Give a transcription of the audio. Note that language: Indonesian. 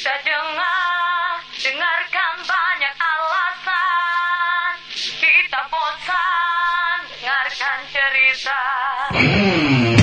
Saya dengar, dengarkan banyak alasan Kita bosan, dengarkan cerita hmm.